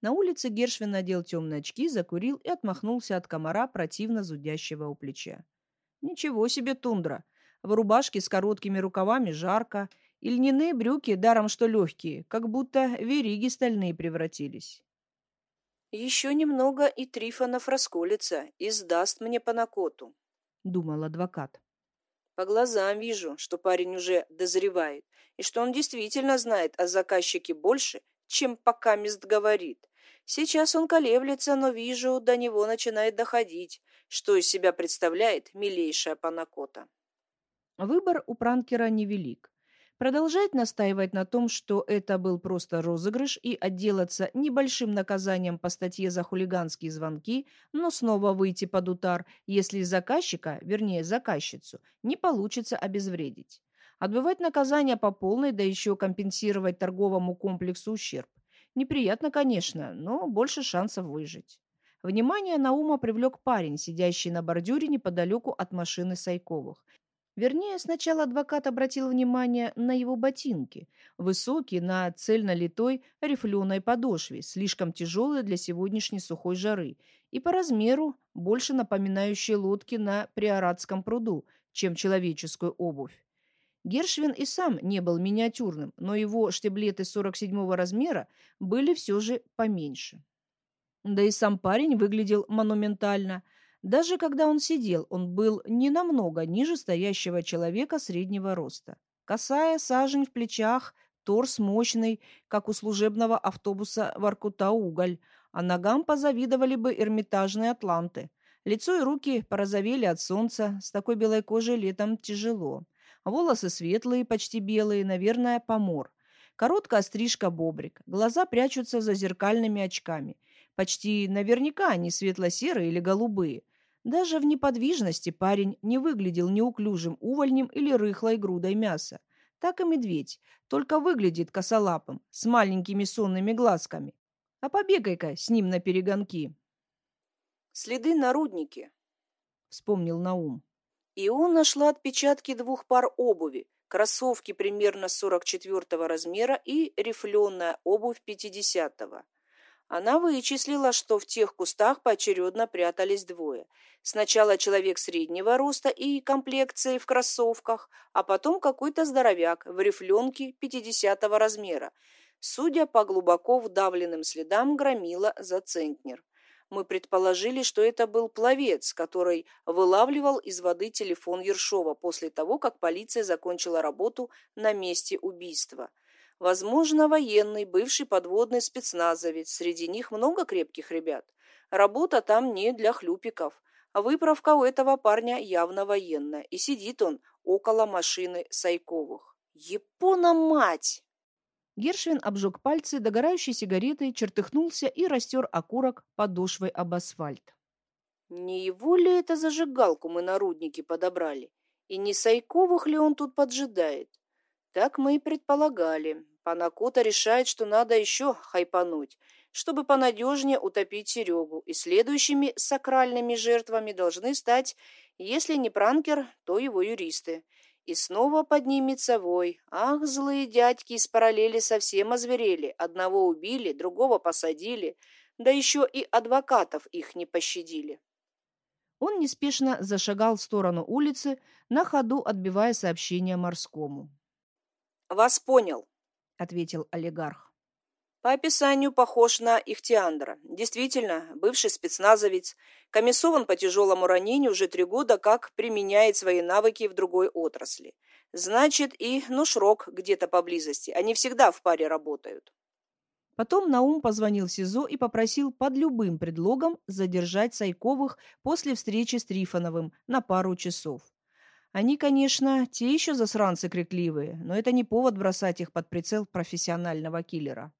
На улице Гершвин надел темные очки, закурил и отмахнулся от комара, противно зудящего у плеча. Ничего себе тундра! В рубашке с короткими рукавами жарко, и льняные брюки, даром что легкие, как будто вериги стальные превратились. «Еще немного, и Трифонов расколется и сдаст мне по накоту», — думал адвокат. «По глазам вижу, что парень уже дозревает, и что он действительно знает о заказчике больше, чем пока мест говорит. Сейчас он колеблется, но вижу, до него начинает доходить, что из себя представляет милейшая панакота. Выбор у пранкера невелик. Продолжать настаивать на том, что это был просто розыгрыш и отделаться небольшим наказанием по статье за хулиганские звонки, но снова выйти под утар, если заказчика, вернее заказчицу, не получится обезвредить. Отбывать наказание по полной, да еще компенсировать торговому комплексу ущерб. Неприятно, конечно, но больше шансов выжить. Внимание Наума привлек парень, сидящий на бордюре неподалеку от машины Сайковых. Вернее, сначала адвокат обратил внимание на его ботинки, высокие, на цельно литой рифленой подошве, слишком тяжелые для сегодняшней сухой жары, и по размеру больше напоминающие лодки на Приоратском пруду, чем человеческую обувь. Гершвин и сам не был миниатюрным, но его штиблеты 47-го размера были все же поменьше. Да и сам парень выглядел монументально. Даже когда он сидел, он был не намного ниже стоящего человека среднего роста. Косая сажень в плечах, торс мощный, как у служебного автобуса Воркута-Уголь, а ногам позавидовали бы эрмитажные атланты. Лицо и руки порозовели от солнца, с такой белой кожей летом тяжело. Волосы светлые, почти белые, наверное, помор. Короткая стрижка бобрик. Глаза прячутся за зеркальными очками. Почти наверняка они светло-серые или голубые. Даже в неподвижности парень не выглядел неуклюжим увольнем или рыхлой грудой мяса. Так и медведь, только выглядит косолапым, с маленькими сонными глазками. А побегай-ка с ним на перегонки. «Следы на руднике», — вспомнил Наум. Ион нашла отпечатки двух пар обуви, кроссовки примерно 44 размера и рифленая обувь 50-го. Она вычислила, что в тех кустах поочередно прятались двое. Сначала человек среднего роста и комплекции в кроссовках, а потом какой-то здоровяк в рифленке 50-го размера. Судя по глубоко вдавленным следам, громила за центнер мы предположили, что это был пловец, который вылавливал из воды телефон Ершова после того, как полиция закончила работу на месте убийства. Возможно, военный, бывший подводный спецназовец. Среди них много крепких ребят. Работа там не для хлюпиков. А выправка у этого парня явно военная. И сидит он около машины Сайковых. Япона мать! Гершвин обжег пальцы догорающей сигаретой, чертыхнулся и растер окурок подошвой об асфальт. Не его ли это зажигалку мы на руднике подобрали? И не Сайковых ли он тут поджидает? Так мы и предполагали. Панакота решает, что надо еще хайпануть, чтобы понадежнее утопить Серегу, и следующими сакральными жертвами должны стать, если не пранкер, то его юристы. И снова поднимется вой. Ах, злые дядьки из параллели совсем озверели. Одного убили, другого посадили. Да еще и адвокатов их не пощадили. Он неспешно зашагал в сторону улицы, на ходу отбивая сообщение морскому. «Вас понял», — ответил олигарх. По описанию похож на Ихтиандра. Действительно, бывший спецназовец, комиссован по тяжелому ранению уже три года, как применяет свои навыки в другой отрасли. Значит, и Нушрок где-то поблизости. Они всегда в паре работают. Потом Наум позвонил СИЗО и попросил под любым предлогом задержать Сайковых после встречи с Трифоновым на пару часов. Они, конечно, те еще засранцы крикливые, но это не повод бросать их под прицел профессионального киллера.